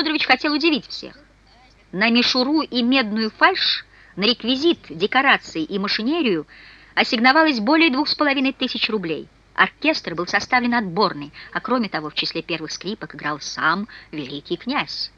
Федорович хотел удивить всех. На мишуру и медную фальшь, на реквизит, декорации и машинерию ассигновалось более двух с половиной тысяч рублей. Оркестр был составлен отборный, а кроме того в числе первых скрипок играл сам великий князь.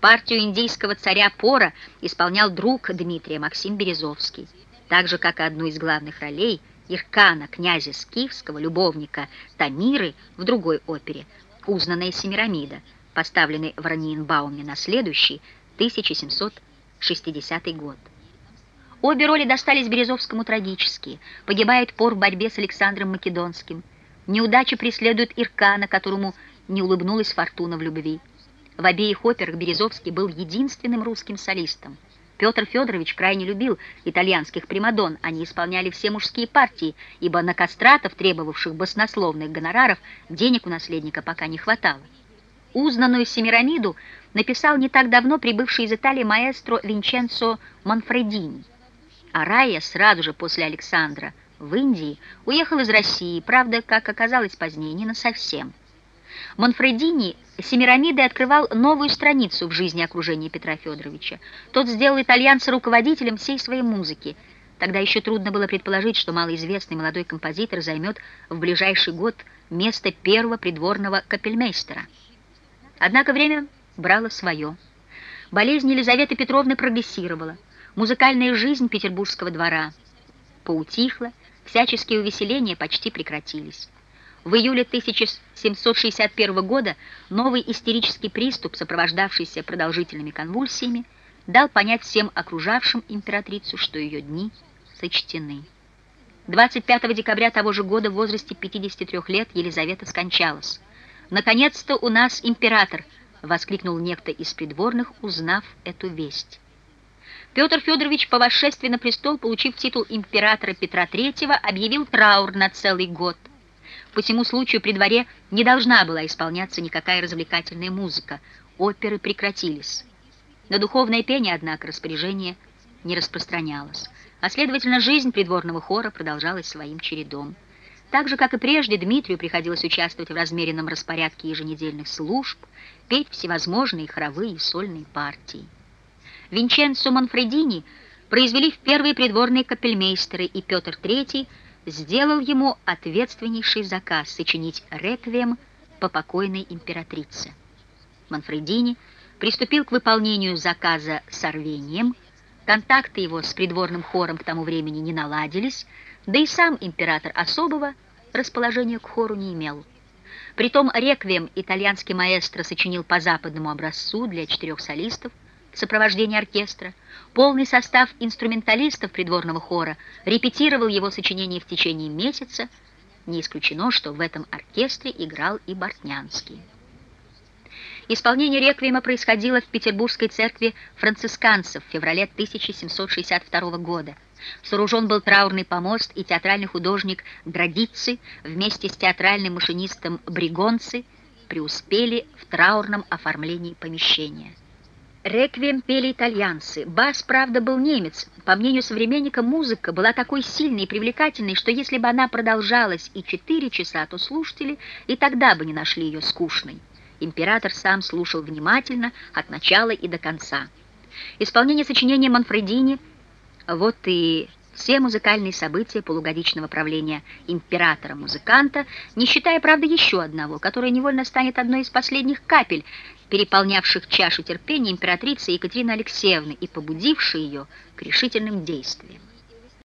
Партию индийского царя Пора исполнял друг Дмитрия Максим Березовский, так же, как и одну из главных ролей Иркана, князя Скифского, любовника Тамиры в другой опере «Узнанная Семирамида», поставленной в Раниенбауме на следующий, 1760 год. Обе роли достались Березовскому трагические. Погибает Пор в борьбе с Александром Македонским. Неудача преследует Иркана, которому не улыбнулась фортуна в любви. В обеих операх Березовский был единственным русским солистом. Петр Федорович крайне любил итальянских примадон, они исполняли все мужские партии, ибо на кастратов, требовавших баснословных гонораров, денег у наследника пока не хватало. Узнанную Семирамиду написал не так давно прибывший из Италии маэстро Винченцо Манфредини. А Рая сразу же после Александра в Индии уехал из России, правда, как оказалось позднее, не насовсем. Манфредини Семирамидой открывал новую страницу в жизни окружения Петра Федоровича. Тот сделал итальянца руководителем всей своей музыки. Тогда еще трудно было предположить, что малоизвестный молодой композитор займет в ближайший год место первого придворного капельмейстера. Однако время брало свое. Болезнь Елизаветы Петровны прогрессировала. Музыкальная жизнь петербургского двора поутихла, всяческие увеселения почти прекратились. В июле 1761 года новый истерический приступ, сопровождавшийся продолжительными конвульсиями, дал понять всем окружавшим императрицу, что ее дни сочтены. 25 декабря того же года в возрасте 53 лет Елизавета скончалась. «Наконец-то у нас император!» — воскликнул некто из придворных, узнав эту весть. Петр Федорович по восшествии на престол, получив титул императора Петра III, объявил траур на целый год — по всему случаю при дворе не должна была исполняться никакая развлекательная музыка. Оперы прекратились. На духовное пение, однако, распоряжение не распространялось, а, следовательно, жизнь придворного хора продолжалась своим чередом. Так же, как и прежде, Дмитрию приходилось участвовать в размеренном распорядке еженедельных служб, петь всевозможные хоровые и сольные партии. Винченцо Манфредини произвели в первые придворные капельмейстеры, и Петр III – сделал ему ответственнейший заказ сочинить реквием по покойной императрице. Манфредини приступил к выполнению заказа с рвением, контакты его с придворным хором к тому времени не наладились, да и сам император особого расположения к хору не имел. Притом реквием итальянский маэстро сочинил по западному образцу для четырех солистов, сопровождение оркестра, полный состав инструменталистов придворного хора репетировал его сочинение в течение месяца, не исключено, что в этом оркестре играл и Бортнянский. Исполнение реквиема происходило в Петербургской церкви францисканцев в феврале 1762 года. Сооружен был траурный помост, и театральный художник Драгици вместе с театральным машинистом Бригонци преуспели в траурном оформлении помещения. Реквием пели итальянцы. Бас, правда, был немец. По мнению современника, музыка была такой сильной и привлекательной, что если бы она продолжалась и четыре часа, то слушатели и тогда бы не нашли ее скучной. Император сам слушал внимательно от начала и до конца. Исполнение сочинения Манфредини вот и все музыкальные события полугодичного правления императора-музыканта, не считая, правда, еще одного, которое невольно станет одной из последних капель, переполнявших чашу терпения императрицы Екатерины Алексеевны и побудившей ее к решительным действиям.